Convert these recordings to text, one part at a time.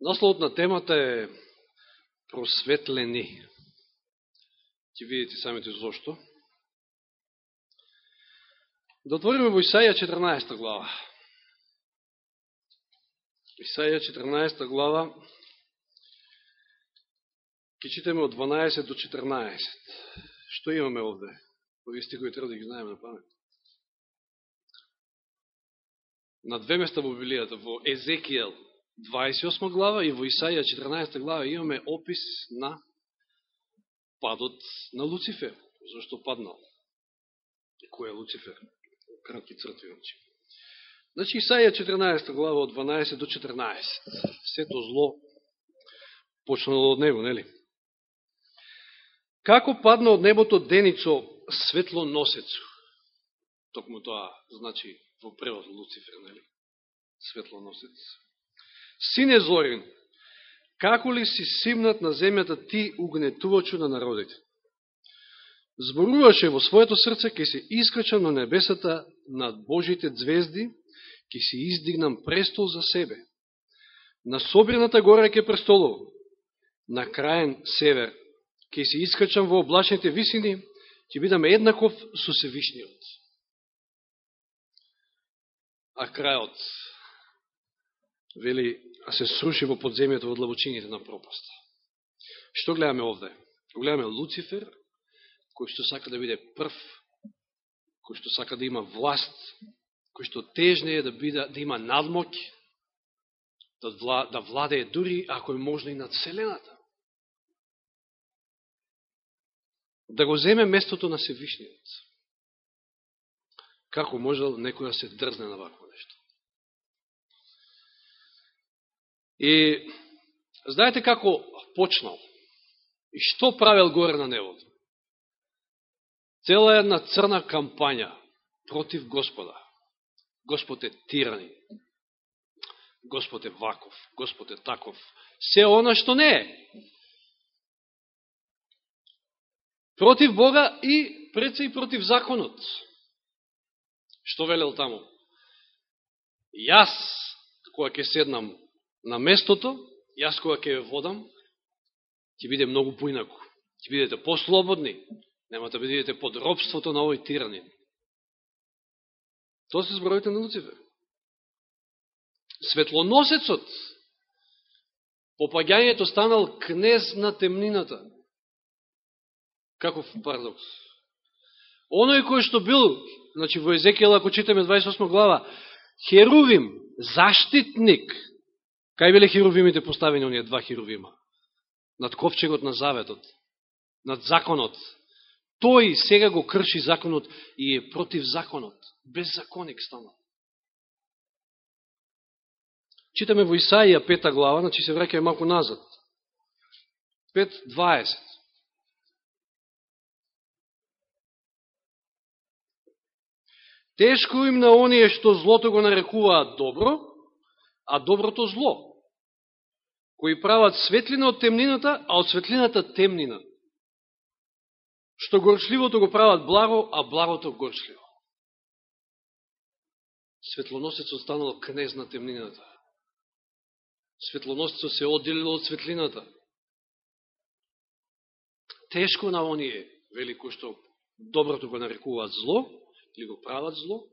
Насловот на темата е просветлени. Ќе видите самите зошто. Да отвориме во Исаија 14 глава. Исаија 14 глава ќе читаме од 12 до 14. Што имаме овде? Овие стихови треба да ги знаеме на памет. На две места во Библијата, во Езекијел 28 глава и во Исаија 14 глава имаме опис на падот на Луцифер. Зашто паднал? Кој е Луцифер? Кратки цртви, значи. Значи, Исаија 14 глава од 12 до 14. Сето зло почнало од него, нели? Како падна од небото деницо светлоносецу? Токму тоа значи во превод Луцифер, нели? Светлоносец. Сине Зорин, како ли си симнат на земјата ти угнетувачу на народите? Зборуваше во своето срце, ке се искачам на небесата над Божите звезди, ке си издигнам престол за себе. На собрената гора ке престолов, на краен север, ке се искачам во облачните висини, ќе бидам еднаков со Севишниот. А крајот, вели, се сруши во подземјето во длабочините на пропаста. Што гледаме овде? Гледаме Луцифер, кој што сака да биде прв, кој што сака да има власт, кој што тежне е да, биде, да има надмок, да, вла, да владее дури, ако е можно, и над Вселената. Да го земе местото на Севишниот. Како можел некој да се дрзне на вакво нешто? И знаете како почнал? И што правил горе на небото? Цела една црна кампања против Господа. Господ е тирани. Господ е ваков. Господ е таков. Се она што не е. Против Бога и пред се и против законот. Што велел таму? Јас, кога ќе седнам на местото, јас кога ќе ве водам, ќе биде многу поинаку. Ќе бидете послободни, нема да бидете под робството на овој тиранин. Тоа се зборовите на Луцифер. Светлоносецот, попаѓањето станал кнез на темнината. Каков парадокс. Оној кој што бил, значи во Езекијал, ако читаме 28 глава, Херувим, заштитник Кај биле хировимите поставени оние два хировима? Над ковчегот на заветот, над законот. Тој сега го крши законот и е против законот. Беззаконик станал. Читаме во Исаија пета глава, значи се враќаме малку назад. 5.20. Тешко им на оние што злото го нарекуваат добро, а доброто зло кои прават светлина од темнината, а од светлината темнина. Што горчливото го прават благо, а благото горчливо. Светлоносецот станал кнез на темнината. Светлоносецот се одделил од светлината. Тешко на оние, велико што доброто го нарекуваат зло, или го прават зло,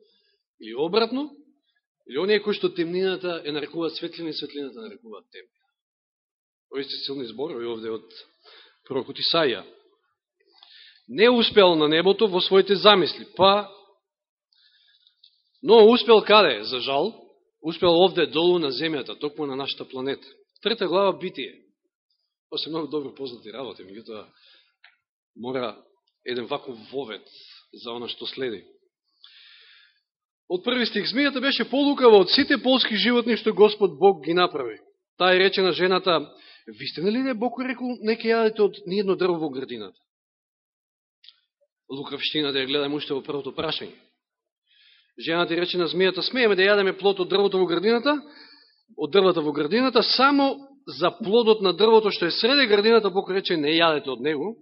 или обратно, или оние кои што темнината е нарекуваат светлина и светлината нарекуваат темни. Овие се силни зборови овде од пророкот Исаја. Не успел на небото во своите замисли, па, но успел каде, за жал? Успел овде долу на земјата, токму на нашата планета. Трета глава Битие. Тоа се многу добро познати работи, меѓутоа мора еден ваков вовет за она што следи. Од први стих, змијата беше полукава од сите полски животни што Господ Бог ги направи. Таа е рече на жената, Вистина ли не Бог рекол, не ке јадете од ниjedно дрво во градината? Лукавштина да ја гледаме уште во првото прашање. Жената рече на змијата, смееме да јадеме плод од дрвото во градината, од дрвата во градината, само за плодот на дрвото што е среде градината, Бог рече, не јадете од него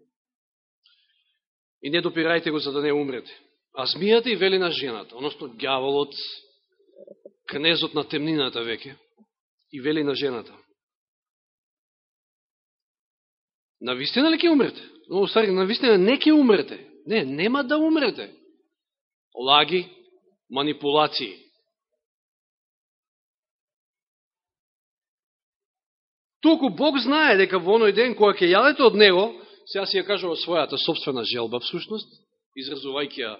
и не допирајте го за да не умрете. А змијата и вели на жената, односно гјаволот, кнезот на темнината веќе, и вели на жената. Навистина ли ќе умрете? Но, стари, навистина не ќе умрете. Не, нема да умрете. Лаги, манипулации. Туку Бог знае дека во оној ден кога ќе јадете од Него, сега си ја кажува својата собствена желба, всушност, изразувајќи ја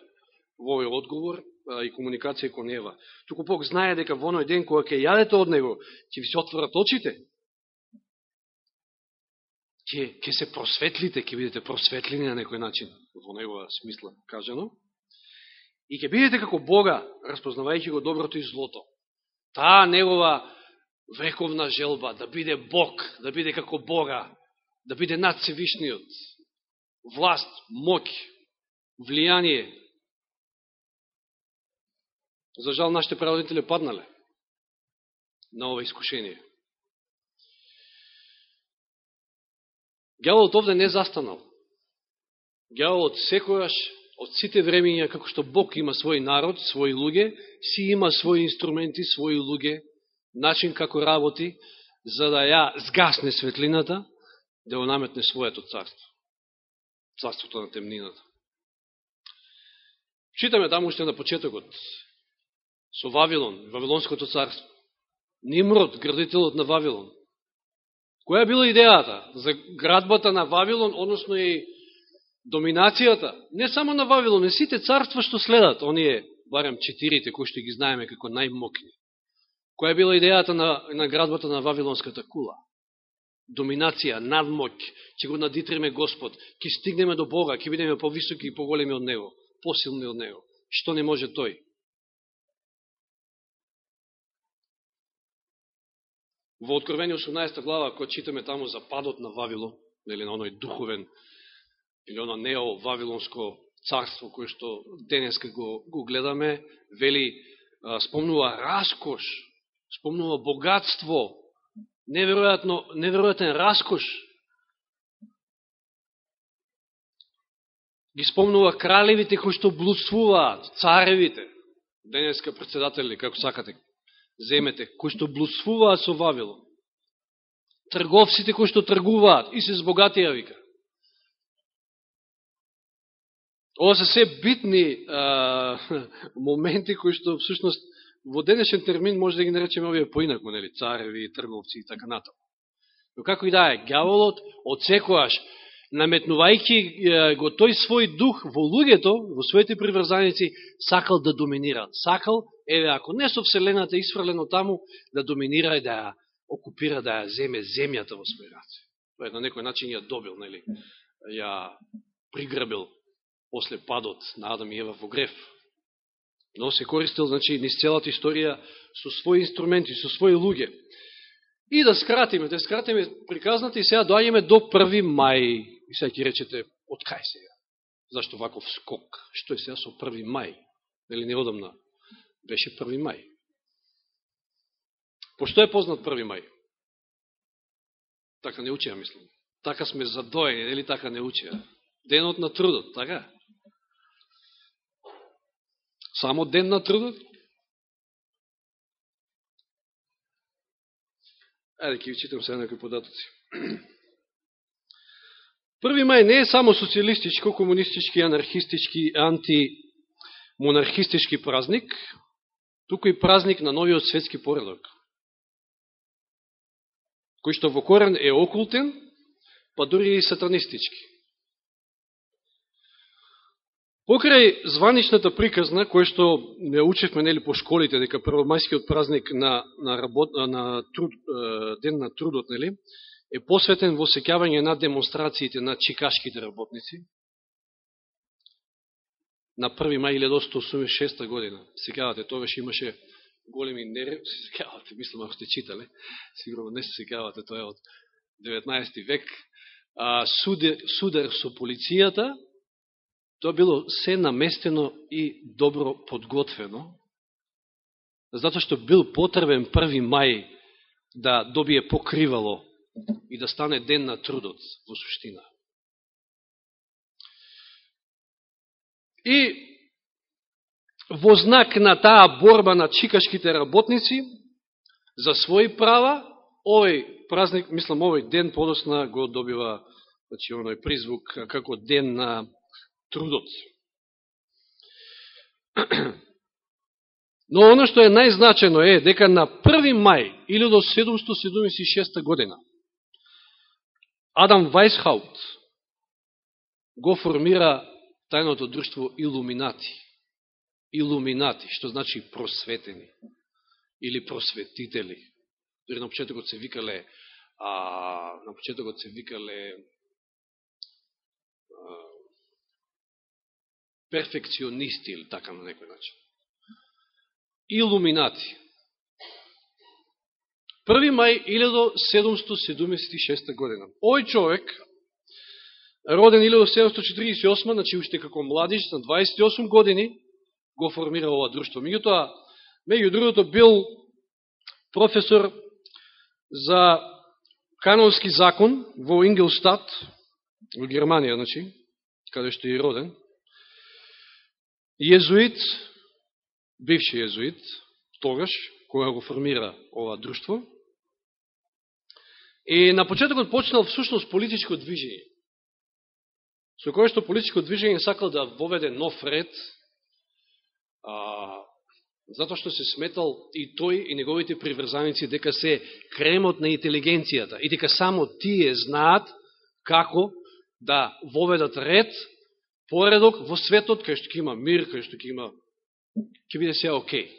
во овој одговор и комуникација кон Ева. Туку Бог знае дека во оној ден кога ќе јадете од Него, ќе ви се отворат очите, ќе, ќе се просветлите, ќе бидете просветлени на некој начин, во негова смисла кажано, и ќе бидете како Бога, распознавајќи го доброто и злото. Таа негова вековна желба, да биде Бог, да биде како Бога, да биде над Севишниот, власт, моќ, влијание. За жал, нашите праводители паднале на ова искушение. Гјаволот овде не застанал. Гјаволот секојаш, од сите времења, како што Бог има свој народ, своји луѓе, си има своји инструменти, своји луѓе, начин како работи, за да ја згасне светлината, да го наметне своето царство. Царството на темнината. Читаме таму уште на почетокот со Вавилон, Вавилонското царство. Нимрод, градителот на Вавилон. Која била идејата за градбата на Вавилон, односно и доминацијата, не само на Вавилон, не сите царства што следат, оние, барем четирите, кои што ги знаеме како најмокни. Која била идејата на, на градбата на Вавилонската кула? Доминација, надмоќ, ќе го надитреме Господ, ќе стигнеме до Бога, ќе бидеме повисоки и поголеми од Него, посилни од Него. Што не може Тој? Во Откровение 18 глава, која читаме таму за падот на Вавилон, или на оној духовен, или оно нео Вавилонско царство, кое што денеска го, го гледаме, вели, спомнува раскош, спомнува богатство, неверојатно, неверојатен раскош. Ги спомнува кралевите кои што блудствуваат, царевите, денеска председатели, како сакате, земете, кои што блусфуваат со Вавилон, трговците кои што тргуваат и се збогатија, вика. Ова се се битни а, моменти кои што всушност во денешен термин може да ги наречеме овие поинако, нели, цареви, трговци и така натаму. Но како и да е, гјаволот од секојаш наметнувајќи го тој свој дух во луѓето, во своите приврзаници, сакал да доминира. Сакал, еве, ако не со Вселената исфрлено таму, да доминира и да ја окупира, да ја земе земјата во свој раце. Тој на некој начин ја добил, нели, ја приграбил после падот на Адам и Ева во греф. Но се користил, значи, низ целата историја со своји инструменти, со своји луѓе. И да скратиме, да скратиме приказната и сега доаѓаме до 1. мај. И сега ќе речете, од кај сега? Зашто ваков скок? Што е сега со 1. мај? Нели неодамна беше 1. мај. Пошто е познат 1. мај? Така не учеа, мислам. Така сме задоени, нели така не учеа? Денот на трудот, така? Само ден на трудот? Ајде, ќе ви читам сега некои податоци. Први мај не е само социјалистичко, комунистички, анархистички, антимонархистички празник, туку и празник на новиот светски поредок, кој што во корен е окултен, па дури и сатанистички. Покрај званичната приказна, која што не учевме нели по школите, дека првомајскиот празник на, на, работ, на труд, ден на трудот, нели, е посветен во секјавање на демонстрациите на чикашките работници на 1. мај 1886 година. Секјавате, тогаш имаше големи нерви, секјавате, мислам ако сте читале, сигурно не се секјавате, тоа е од 19. век, а, судер, судер со полицијата, тоа било се наместено и добро подготвено, затоа што бил потребен 1. мај да добие покривало и да стане ден на трудот во суштина. И во знак на таа борба на чикашките работници за своји права, овој празник, мислам, овој ден подосна го добива значи оној призвук како ден на трудот. Но оно што е најзначено е дека на 1. мај 1776 година Адам Вајсхаут го формира тајното друштво Илуминати. Илуминати, што значи просветени или просветители. Дори на почетокот се викале а, на почетокот се викале а, перфекционисти или така на некој начин. Илуминати. 1. мај 1776 година. Ој човек, роден 1748, значи уште како младиш, на 28 години, го формира ова друштво. Меѓутоа, меѓу другото, бил професор за канонски закон во Ингелстад, во Германија, значи, каде што е роден. Језуит, бивши језуит, тогаш, кога го формира ова друштво. И на почетокот почнал всушност политичко движење. Со кое што политичко движење сакал да воведе нов ред, а, затоа што се сметал и тој и неговите приврзаници дека се кремот на интелигенцијата и дека само тие знаат како да воведат ред, поредок во светот, кај што ќе има мир, кај што ќе има ќе биде се окей.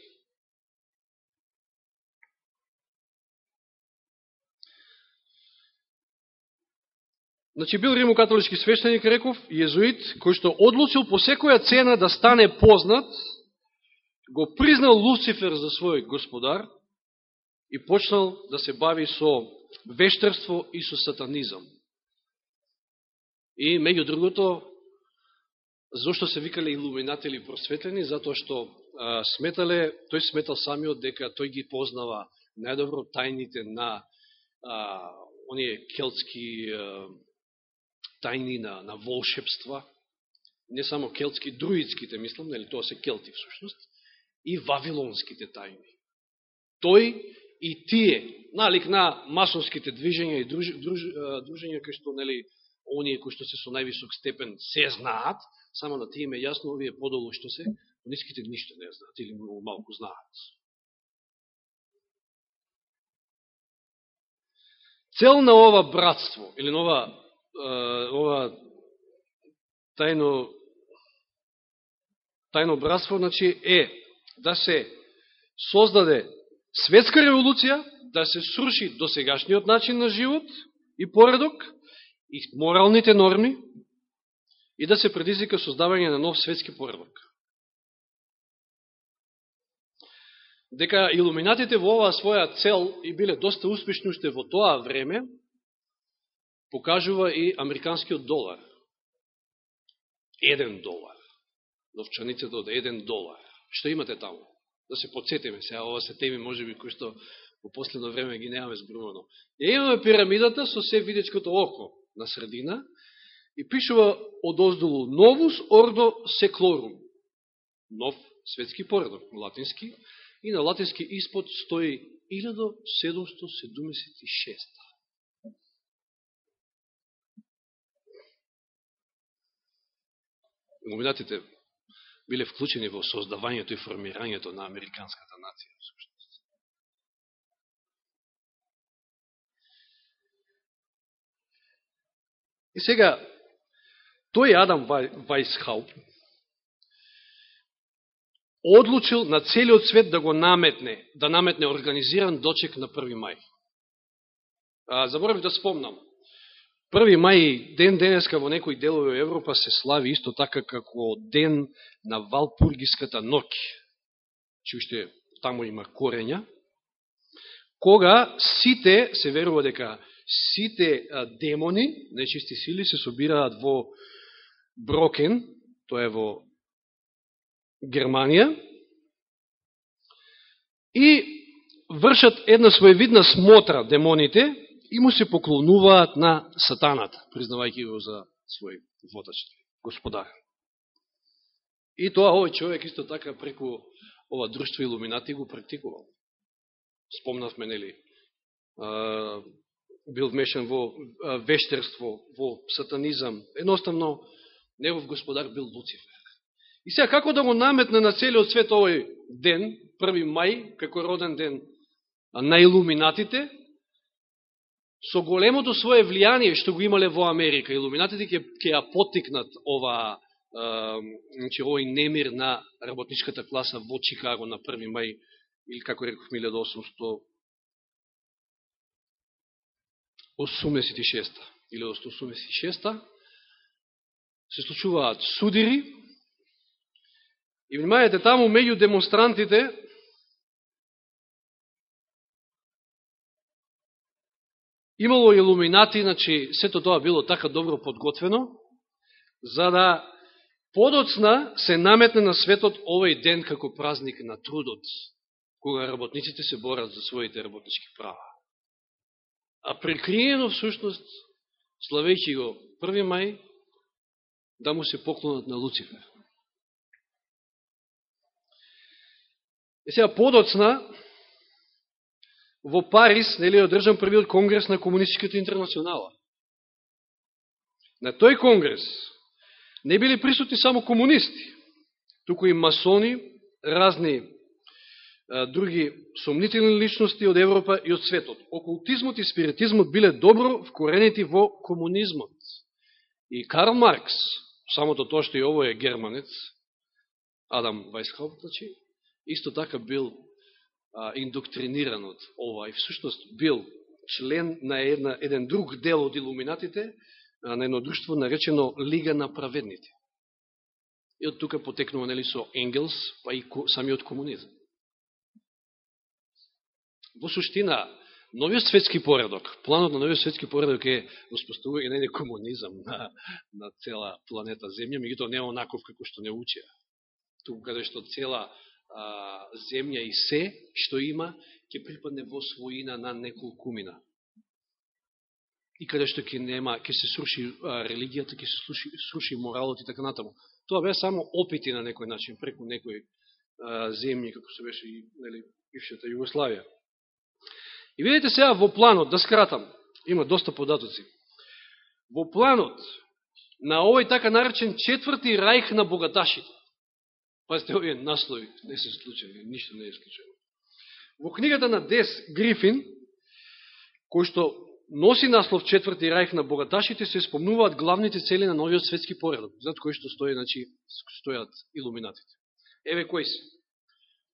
Значи, бил римокатолички свештеник, реков, језуит, кој што одлучил по секоја цена да стане познат, го признал Луцифер за свој господар и почнал да се бави со вештерство и со сатанизам. И, меѓу другото, зашто се викале илуминатели просветлени? Затоа што а, сметале, тој сметал самиот дека тој ги познава најдобро тајните на а, оние келтски а, тајни на, на волшебства, не само келтски, друидските, мислам, нели тоа се келти всушност, и вавилонските тајни. Тој и тие, налик на масонските движења и друж, друж, дружења кои што, нели, оние кои што се со највисок степен се знаат, само на тие ме јасно, овие подолу што се, ниските ништо не знаат или малку знаат. Цел на ова братство, или на ова, ова тајно, тајно братство, значи, е да се создаде светска револуција, да се сруши досегашниот начин на живот и поредок, и моралните норми, и да се предизвика создавање на нов светски поредок. Дека илуминатите во оваа своја цел и биле доста успешни уште во тоа време, покажува и американскиот долар. Еден долар. Новчаницата од еден долар. Што имате таму? Да се подсетиме сега, ова се теми можеби кои што во последно време ги немаме збрувано. Ја имаме пирамидата со се видечкото око на средина и пишува од оздолу Novus Ordo Seclorum. Нов светски поредок, латински, и на латински испод стои 1776. Илуминатите биле вклучени во создавањето и формирањето на американската нација. И сега, тој Адам Вајсхауп одлучил на целиот свет да го наметне, да наметне организиран дочек на 1. мај. Заборавив да спомнам, Први мај ден денеска во некои делови Европа се слави исто така како ден на Валпургиската ноќ, че уште таму има корења, кога сите, се верува дека сите демони, нечисти сили, се собираат во Брокен, тоа е во Германија, и вршат една своевидна смотра демоните, и му се поклонуваат на сатаната, признавајќи го за свој водач, господар. И тоа овој човек исто така преку ова друштво илуминати го практикувал. Спомнавме, нели, бил вмешан во вештерство, во сатанизам. Едноставно, негов господар бил Луцифер. И сега, како да го наметне на целиот свет овој ден, 1 мај, како роден ден на илуминатите, со големото свое влијание што го имале во Америка. Илуминатите ќе, ќе ја потикнат ова, значи, овој немир на работничката класа во Чикаго на 1 мај, или како реков 1886 или 1886 се случуваат судири и внимајате таму меѓу демонстрантите имало илуминати, значи сето тоа било така добро подготвено, за да подоцна се наметне на светот овој ден како празник на трудот, кога работниците се борат за своите работнички права. А прикриено всушност, славејќи го 1. мај, да му се поклонат на Луцифер. И сега подоцна, во Париз, нели, одржан првиот конгрес на Комунистичката интернационала. На тој конгрес не били присутни само комунисти, туку и масони, разни а, други сомнителни личности од Европа и од светот. Окултизмот и спиритизмот биле добро вкоренети во комунизмот. И Карл Маркс, самото тоа што и ово е германец, Адам Вайсхоп, значи, исто така бил индоктриниран од ова и всушност бил член на една, еден друг дел од илуминатите, на едно друштво наречено Лига на праведните. И од тука потекнува нели со Енгелс, па и самиот комунизм. Во суштина, новиот светски поредок, планот на новиот светски поредок е да воспоставување на еден комунизам на, на цела планета Земја, меѓутоа не е онаков како што не учеа. Туку каде што цела а, земја и се што има, ќе припадне во своина на неколкумина. И каде што ќе нема, ќе се сруши а, религијата, ќе се сруши, сруши моралот и така натаму. Тоа беа само опити на некој начин, преку некој а, земји, како се беше и нели, бившата Југославија. И видите сега во планот, да скратам, има доста податоци. Во планот на овој така наречен четврти рајх на богаташите, Пазите, овие наслови не се случени, ништо не е случено. Во книгата на Дес Грифин, кој што носи наслов Четврти рајх на богаташите, се спомнуваат главните цели на новиот светски поредок, зад кој што стои, значи, стојат илуминатите. Еве кои се?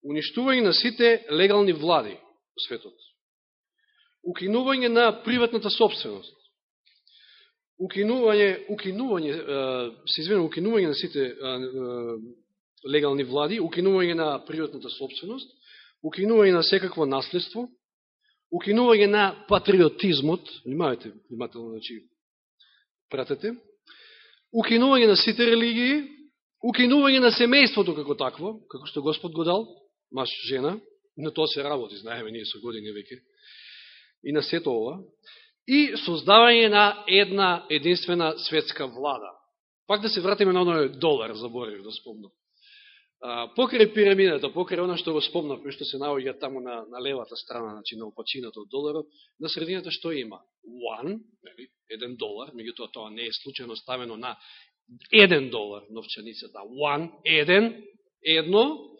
Уништување на сите легални влади во светот. Укинување на приватната собственост. Укинување, укинување, се извинам, укинување на сите легални влади, укинување на природната собственост, укинување на секакво наследство, укинување на патриотизмот, внимавајте, внимателно, значи, пратете, укинување на сите религии, укинување на семејството како такво, како што Господ го дал, маш, жена, на тоа се работи, знаеме ние со години веќе, и на сето ова, и создавање на една единствена светска влада. Пак да се вратиме на оној долар, заборев да спомнам покрај пирамидата, покрај она што го спомнав, што се наоѓа таму на, на левата страна, значи на опачината од доларот, на средината што има? One, еден долар, меѓутоа тоа не е случайно ставено на еден долар новчаницата. One, еден, едно,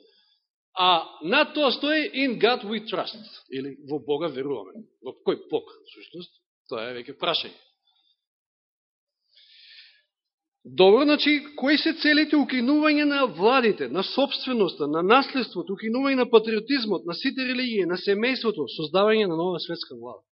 а на тоа стои in God we trust, или во Бога веруваме. Во кој Бог, всушност, Тоа е веќе прашање. Добро, значи, кои се целите укинување на владите, на собственоста, на наследството, укинување на патриотизмот, на сите религии, на семејството, создавање на нова светска влада?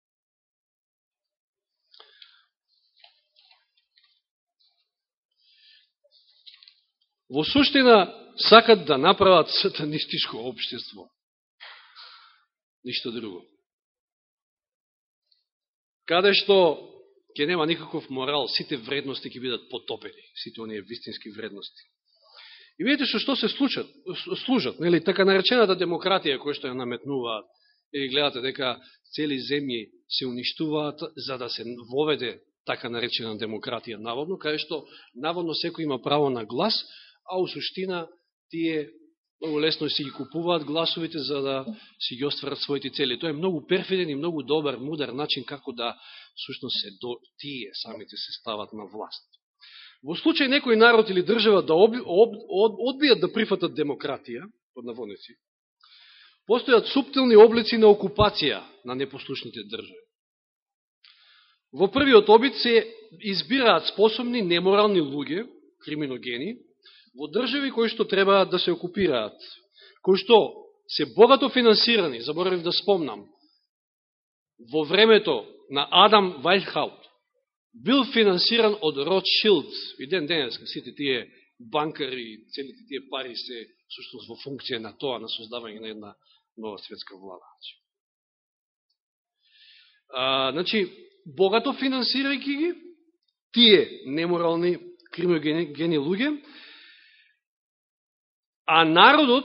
Во суштина сакат да направат сатанистичко обштество. Ништо друго. Каде што ќе нема никаков морал, сите вредности ќе бидат потопени, сите оние вистински вредности. И видите што што се случат, служат, нели, така наречената демократија која што ја наметнуваат, и гледате дека цели земји се уништуваат за да се воведе така наречена демократија наводно, кај што наводно секој има право на глас, а у суштина тие Многу лесно си ги купуваат гласовите за да си ги остварат своите цели. Тоа е многу перфиден и многу добар, мудар начин како да сушност се до тие самите се стават на власт. Во случај некој народ или држава да об, об, од, одбијат да прифатат демократија, под наводници, постојат суптилни облици на окупација на непослушните држави. Во првиот обид се избираат способни, неморални луѓе, криминогени, во држави кои што треба да се окупираат, кои што се богато финансирани, заборавив да спомнам, во времето на Адам Вајлхаут, бил финансиран од Ротшилд, и ден денес, сите тие банкари, целите тие пари се сушност во функција на тоа, на создавање на една нова светска влада. Значи, а, значи, богато финансирајќи ги, тие неморални кримогени луѓе, а народот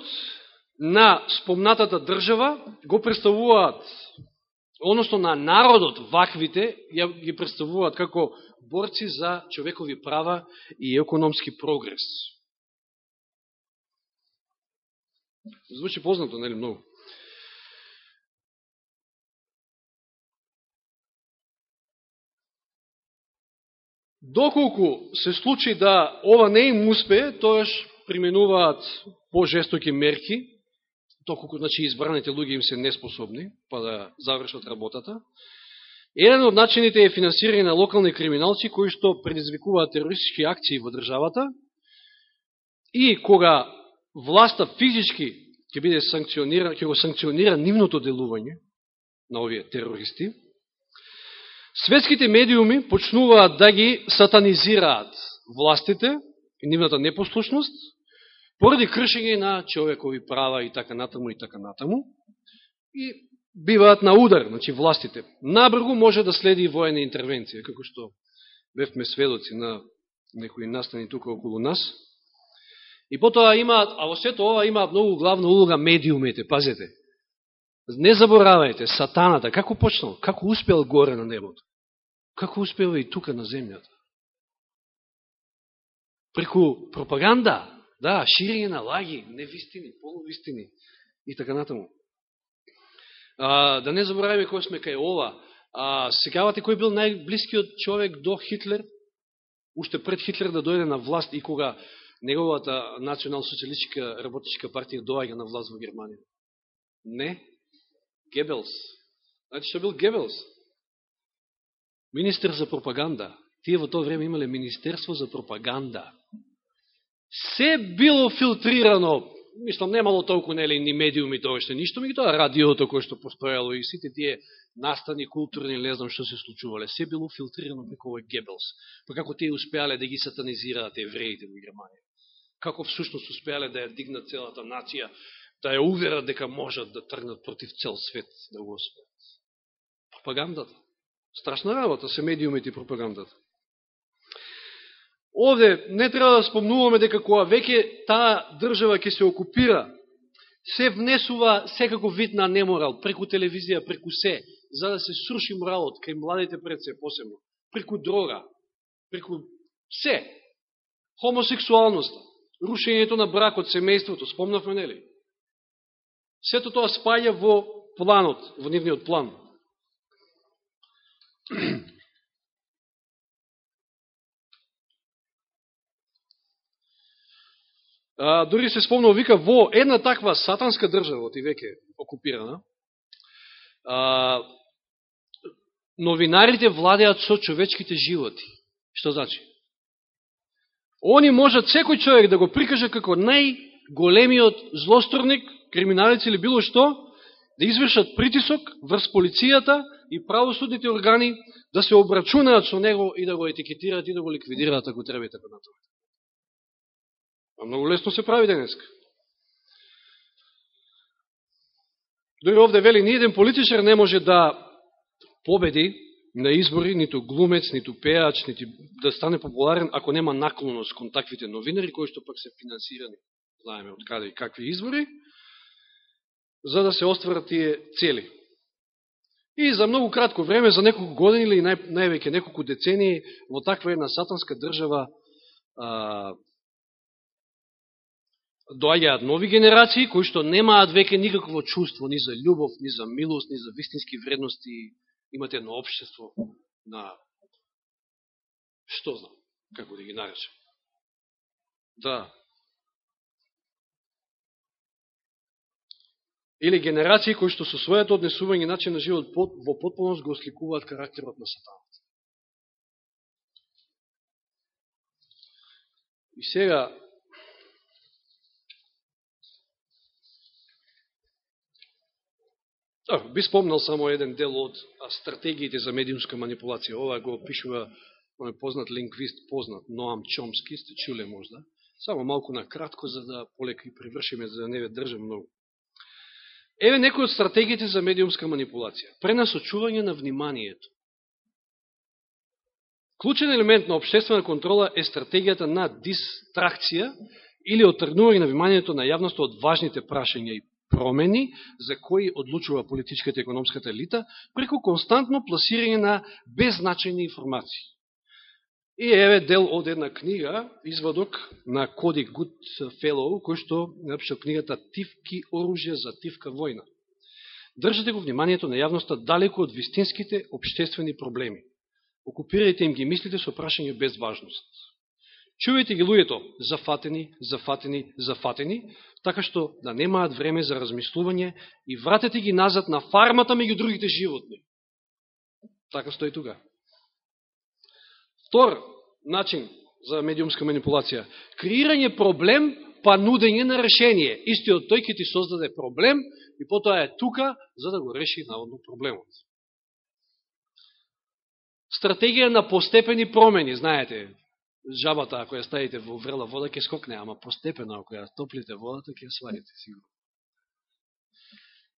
на спомнатата држава го представуваат, односно на народот ваквите, ги представуваат како борци за човекови права и економски прогрес. Звучи познато, нели, многу. Доколку се случи да ова не им успее, тоаш применуваат по-жестоки мерки, доколку значи, избраните луѓе им се неспособни, па да завршат работата. Еден од начините е финансирање на локални криминалци кои што предизвикуваат терористички акции во државата и кога власта физички ќе биде санкционира, ќе го санкционира нивното делување на овие терористи, Светските медиуми почнуваат да ги сатанизираат властите и нивната непослушност, поради кршење на човекови права и така натаму и така натаму, и биваат на удар, значи властите. Набргу може да следи и воена интервенција, како што бевме сведоци на некои настани тука околу нас. И потоа имаат, а во сето ова имаат многу главна улога медиумите, пазете. Не заборавајте, сатаната, како почнал, како успел горе на небото? Како успева и тука на земјата? Преку пропаганда, да, ширење на лаги, невистини, полувистини и така натаму. А, да не забораваме кој сме кај ова. А, секавате кој бил најблискиот човек до Хитлер? Уште пред Хитлер да дојде на власт и кога неговата национал-социалистичка работничка партија доаѓа на власт во Германија? Не. Гебелс. Значи, што бил Гебелс? Министер за пропаганда. Тие во тоа време имале Министерство за пропаганда. Се било филтрирано, мислам, немало толку нели ни медиуми тоа што ништо, ми тоа радиото кое што постојало и сите тие настани културни, не знам што се случувале, се било филтрирано преку овој Гебелс. Па како тие успеале да ги сатанизираат евреите во Германија. Како всушност успеале да ја дигнат целата нација, да ја уверат дека можат да тргнат против цел свет да го успеат. Пропагандата. Страшна работа се медиумите и пропагандата. Овде не треба да спомнуваме дека кога веќе таа држава ќе се окупира, се внесува секако вид на неморал, преку телевизија, преку се, за да се сруши моралот кај младите пред се посебно, преку дрога, преку се, хомосексуалноста, рушењето на бракот, семејството, спомнавме, нели? Сето тоа спаја во планот, во нивниот план. А, дори се спомнува, вика, во една таква сатанска држава, ти веќе окупирана, а, новинарите владеат со човечките животи. Што значи? Они можат секој човек да го прикаже како најголемиот злосторник, криминалец или било што, да извршат притисок врз полицијата и правосудните органи да се обрачунаат со него и да го етикетираат и да го ликвидираат ако треба и така натаму. А многу лесно се прави денеска. Дори овде вели, ни еден политичар не може да победи на избори, ниту глумец, ниту пеач, ниту да стане популарен, ако нема наклоност кон таквите новинари, кои што пак се финансирани, знаеме од каде и какви избори, за да се остварат тие цели. И за многу кратко време, за неколку години или нај, највеќе неколку децении, во таква една сатанска држава а, доаѓаат нови генерации кои што немаат веќе никакво чувство ни за љубов, ни за милост, ни за вистински вредности, имате едно обштество на што знам, како да ги наречам. Да. Или генерации кои што со својата однесување начин на живот во потполност го осликуваат карактерот на сатаната. И сега, Да, би спомнал само еден дел од стратегиите за медиумска манипулација. Ова го опишува оној познат лингвист, познат Ноам Чомски, сте чуле можда. Само малку на кратко, за да полека и привршиме, за да не ве држам многу. Еве некои од стратегиите за медиумска манипулација. Пренасочување на вниманието. Клучен елемент на обштествена контрола е стратегијата на дистракција или отргнување на вниманието на јавноста од важните прашања и промени за кои одлучува политичката и економската елита преку константно пласирање на беззначајни информации. И еве дел од една книга, изводок на Коди Гудфелоу, кој што напишал книгата Тивки оружја за тивка војна. Држате го вниманието на јавноста далеко од вистинските обштествени проблеми. Окупирајте им ги мислите со прашање без важност. Чувајте ги луѓето, зафатени, зафатени, зафатени, така што да немаат време за размислување и вратете ги назад на фармата меѓу другите животни. Така стои тука. Втор начин за медиумска манипулација. Креирање проблем, па нудење на решение. Истиот тој ќе ти создаде проблем и потоа е тука за да го реши наводно проблемот. Стратегија на постепени промени, знаете, жабата, ако ја ставите во врела вода, ќе скокне, ама постепено, ако ја топлите водата, ќе ја сварите, сигурно.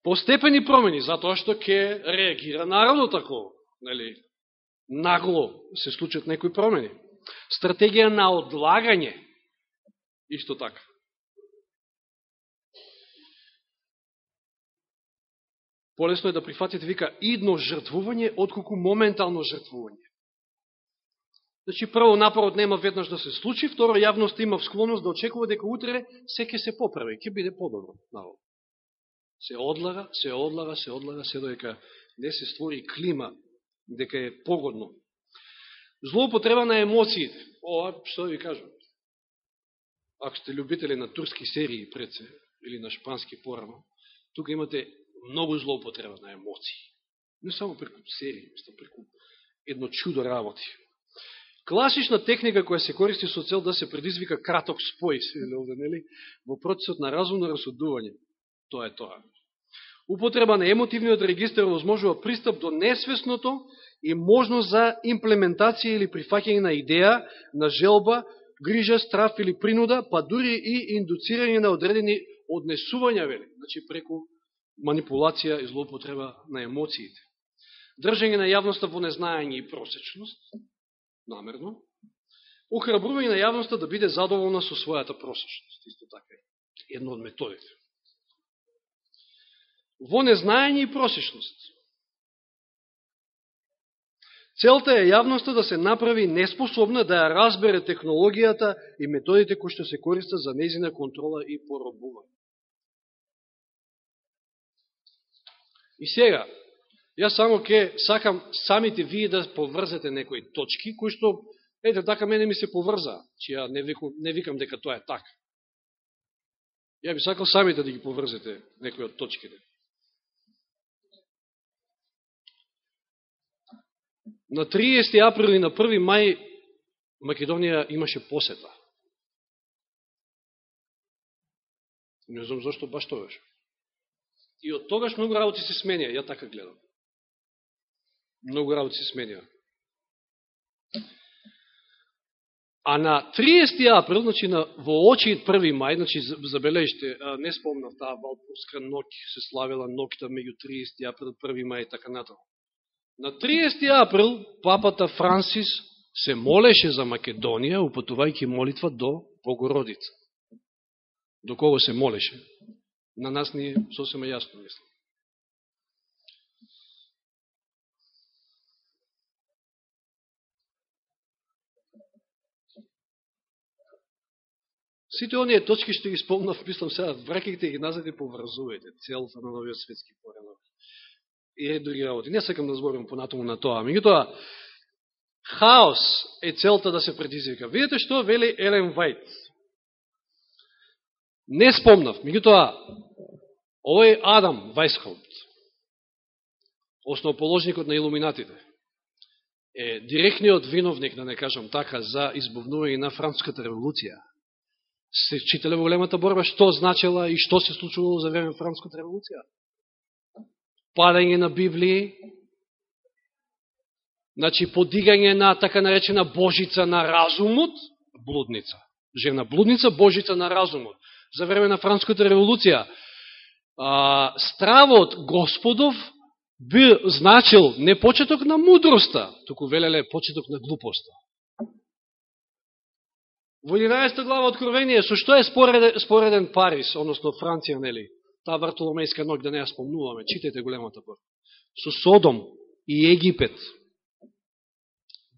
Постепени промени, затоа што ќе реагира народно тако, нели, нагло се случат некои промени. Стратегија на одлагање, исто така. Полесно е да прифатите, вика, идно жртвување, отколку моментално жртвување. Значи, прво, напорот нема веднаш да се случи, второ, јавност има склонност да очекува дека утре се ќе се поправи, ќе биде подобро. Народ. Се одлага, се одлага, се одлага, се доека не се створи клима, дека е погодно. Злоупотреба на емоциите. Ова, што да ви кажам? Ако сте любители на турски серии пред се, или на шпански порано, тука имате многу злоупотреба на емоции. Не само преку серии, преку едно чудо работи. Класична техника која се користи со цел да се предизвика краток спој, овде, нели, во процесот на разумно расудување. Тоа е тоа. Употреба на емотивниот регистр возможува пристап до несвесното и можност за имплементација или прифаќање на идеја, на желба, грижа, страф или принуда, па дури и индуцирање на одредени однесувања, вели, значи преку манипулација и злоупотреба на емоциите. Држање на јавноста во незнаење и просечност, намерно, охрабрување на јавноста да биде задоволна со својата просечност. Исто така е едно од методите. Во незнаење и просечност. Целта е јавноста да се направи неспособна да ја разбере технологијата и методите кои што се користат за незина контрола и поробување. И сега, Јас само ке сакам самите вие да поврзете некои точки, кои што, ете, така мене ми се поврза, че ја не, викам, не викам дека тоа е така. Ја би сакал самите да ги поврзете некои од точките. На 30 април и на 1 мај Македонија имаше посета. Не знам зашто баш тоа беше. И од тогаш многу работи се сменија, ја така гледам многу работи се сменија. А на 30. април, значи на, во очи 1. мај, значи забележите, не спомнав таа Валпурска ноќ, се славила ноќта меѓу 30. април и 1. мај и така натаму. На 30. април папата Франсис се молеше за Македонија, упатувајќи молитва до Богородица. До кого се молеше? На нас ни сосема јасно, мислам. Сите оние точки што ги спомнав, мислам сега, враките ги назад и поврзувајте целта на новиот светски поредок. И ред други работи. Не сакам да зборам понатому на тоа. Меѓутоа, хаос е целта да се предизвика. Видете што вели Елен Вајт. Не спомнав, меѓутоа, овој Адам Вајсхолд, основоположникот на илуминатите, е директниот виновник, да не кажам така, за избувнување на француската револуција. Се читале во големата борба што значела и што се случувало за време на француската револуција? Падање на Библии, значи подигање на така наречена божица на разумот, блудница. Жена блудница, божица на разумот. За време на француската револуција. А, стравот Господов би значил не почеток на мудроста, туку велеле почеток на глупоста. Во 11 глава Откровение, со што е спореден, спореден Парис, односно Франција, нели? Таа Вартоломејска ног, да не ја спомнуваме, читайте големата бор. Со Содом и Египет.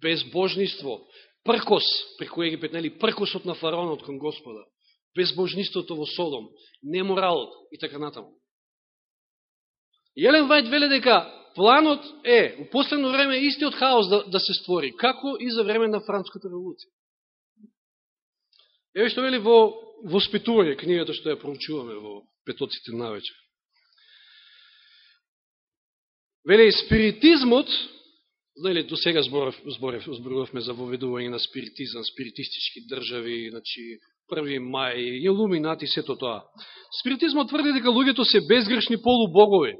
Безбожниство, пркос преку Египет, нели? Пркосот на фараонот кон Господа. Безбожниството во Содом, неморалот и така натаму. Јелен Вајд веле дека планот е, у последно време, истиот хаос да, да се створи, како и за време на Француската револуција. Еве што вели во Воспитување, книгата што ја проучуваме во Петоците на вечер. Вели, спиритизмот, знаели, до сега зборов, зборов, зборувавме за воведување на спиритизам, спиритистички држави, значи, први мај, илуминати, сето тоа. Спиритизмот тврди дека луѓето се безгрешни полубогови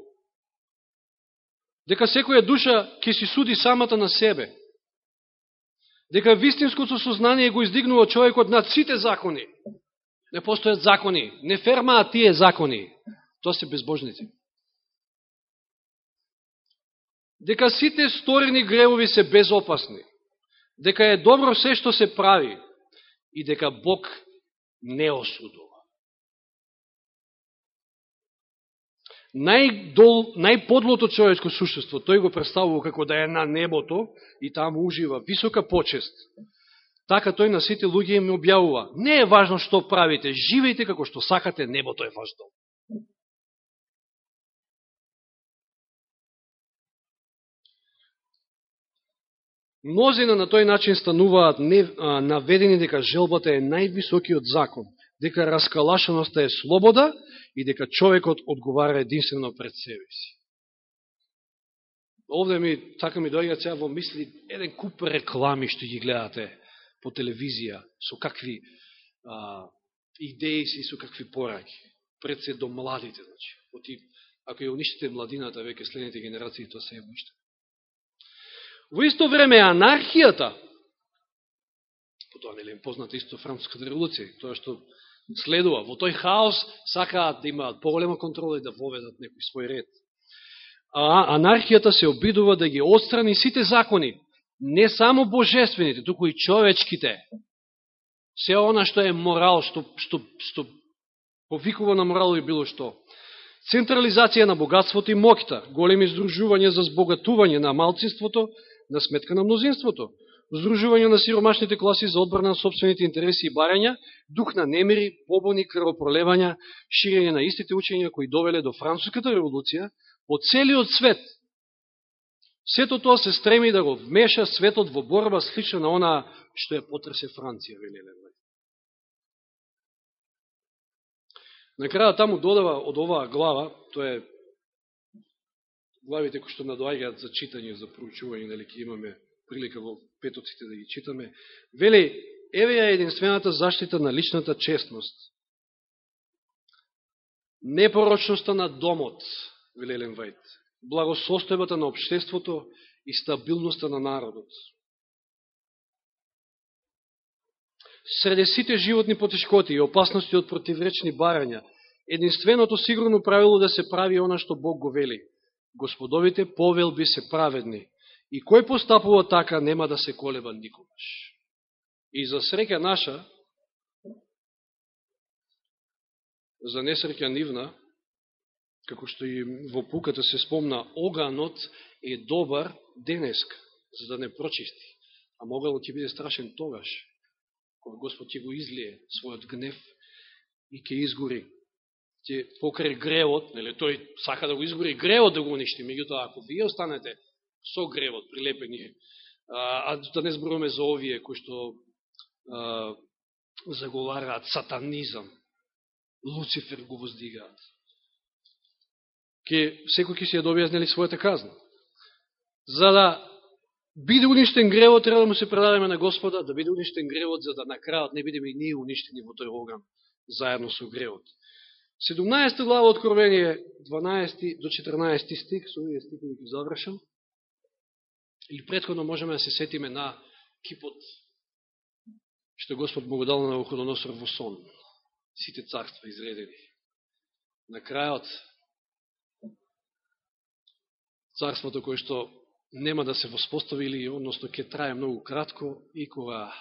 дека секоја душа ќе си суди самата на себе, дека вистинското сознание го издигнува човекот над сите закони. Не постојат закони, не фермаат тие закони, тоа се безбожници. Дека сите сторени гревови се безопасни, дека е добро се што се прави и дека Бог не осудува. Најдол, најподлото човечко существо, тој го представува како да е на небото и таму ужива висока почест. Така тој на сите луѓе им објавува. Не е важно што правите, живејте како што сакате, небото е ваш дом. Мнозина на тој начин стануваат наведени дека желбата е највисокиот закон, дека раскалашеността е слобода и дека човекот одговара единствено пред себе си. Овде ми, така ми дојга сега во мисли еден куп реклами што ги гледате по телевизија, со какви а, идеи си, со какви пораки. Пред се до младите, значи. Оти, ако ја уништите младината, веќе следните генерации, тоа се ја униште. Во исто време анархијата, потоа нели позната исто француската револуција, тоа што следува. Во тој хаос сакаат да имаат поголема контрола и да воведат некој свој ред. А анархијата се обидува да ги отстрани сите закони, не само божествените, туку и човечките. Се она што е морал, што, што, што повикува на морал и било што. Централизација на богатството и мокта, големи издружување за збогатување на малцинството на сметка на мнозинството здружување на сиромашните класи за одбрана на собствените интереси и барања, дух на немири, побони, крвопролевања, ширење на истите учења кои довеле до Француската револуција по целиот свет. Сето тоа се стреми да го вмеша светот во борба слична на она што е потресе Франција, вели Левлај. На краја таму додава од оваа глава, тоа е главите кои што надоаѓаат за читање, за проучување, нели ќе имаме прилика во петоците да ги читаме, вели, еве ја единствената заштита на личната честност. Непорочноста на домот, вели Елен Вајд, благосостојбата на обштеството и стабилноста на народот. Среде сите животни потешкоти и опасности од противречни барања, единственото сигурно правило да се прави она што Бог го вели. Господовите повелби се праведни, И кој постапува така, нема да се колеба никогаш. И за среќа наша, за несреќа нивна, како што и во пуката се спомна, оганот е добар денеска, за да не прочисти. А могало ќе биде страшен тогаш, кога Господ ќе го излие својот гнев и ќе изгори ќе покре гревот, нели тој сака да го изгори гревот да го уништи, меѓутоа ако вие останете со гревот прилепени, а, а да не зборуваме за овие кои што а, заговараат сатанизам, Луцифер го воздигаат. Ке, секој ќе се ја добија својата казна. За да биде уништен гревот, треба да му се предадеме на Господа, да биде уништен гревот, за да на крајот не бидеме и ние уништени во тој оган, заедно со гревот. 17 глава Откровение, 12 до 14 стик, со овие стикови ќе завршам. Или предходно можеме да се сетиме на кипот што Господ му го дал на Охудоносор во сон. Сите царства изредени. На крајот, царството кое што нема да се воспостави или, односно ќе трае многу кратко и кога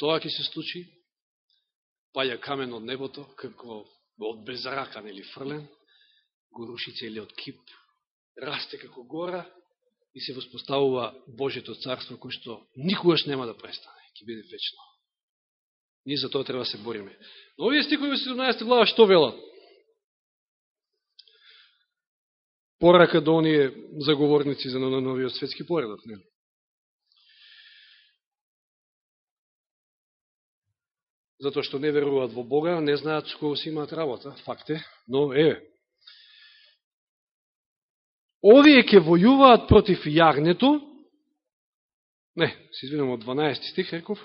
тоа ќе се случи, паја камен од небото, како од безракан или фрлен, го руши целиот кип, расте како гора и се воспоставува Божето царство, кој што никогаш нема да престане, ќе биде вечно. Ние за тоа треба да се бориме. Но овие стикови 17 глава што велат? Порака до оние заговорници за новиот светски поредок, не? затоа што не веруваат во Бога, не знаат со кого си имаат работа, факте, но е. Овие ќе војуваат против јагнето, не, се извинам од 12 стих, реков,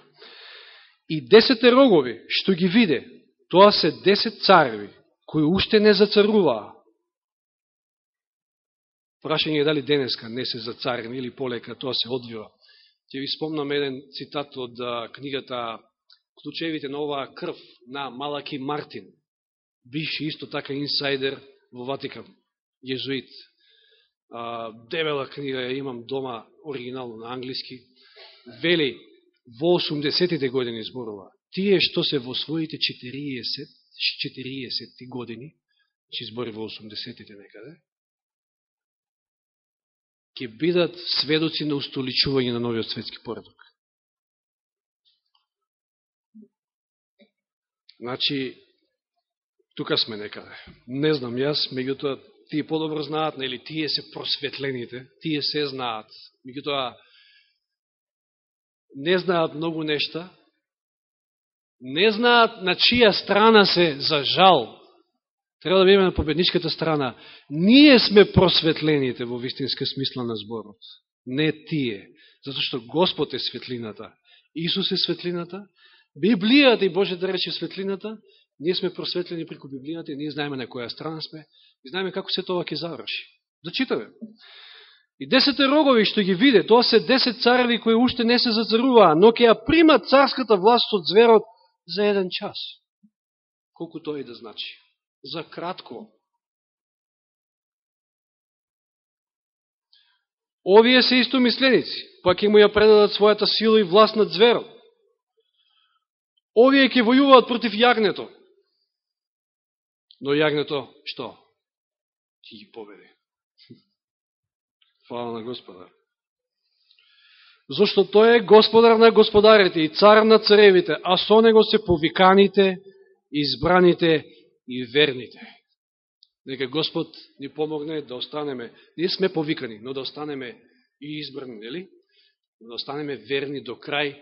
и десете рогови, што ги виде, тоа се десет цареви, кои уште не зацаруваа. Прашање е дали денеска не се зацарени или полека тоа се одвива. Ќе ви спомнам еден цитат од книгата Клучевите на оваа крв на Малаки Мартин, бивши исто така инсайдер во Ватикан, језуит. Дебела книга ја имам дома, оригинално на англиски. Вели, во 80-тите години зборува, тие што се во своите 40, 40 години, че збори во 80-тите некаде, ќе бидат сведоци на устоличување на новиот светски поредок. Значи, тука сме некаде. Не знам јас, меѓутоа, тие подобро знаат, нели, тие се просветлените, тие се знаат. Меѓутоа, не знаат многу нешта, не знаат на чија страна се за жал. Треба да бидеме на победничката страна. Ние сме просветлените во вистинска смисла на зборот. Не тие. Зато што Господ е светлината. Исус е светлината Библијата и Божјата да рече светлината, ние сме просветлени преку Библијата и ние знаеме на која страна сме и знаеме како се тоа ќе заврши. Да читаме. И десете рогови што ги виде, тоа се десет цареви кои уште не се зацаруваа, но ќе ја примат царската власт од зверот за еден час. Колку тоа и да значи. За кратко. Овие се исто мисленици, па ќе му ја предадат својата сила и власт над зверот Овие ќе војуваат против јагнето. Но јагнето, што? Ти ги победи. Фала на Господа. Зошто тој е господар на господарите и цар на царевите, а со него се повиканите, избраните и верните. Нека Господ ни помогне да останеме, ние сме повикани, но да останеме и избрани, нели? Да останеме верни до крај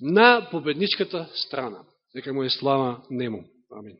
на победничката страна. Нека му е слава нему. Амин.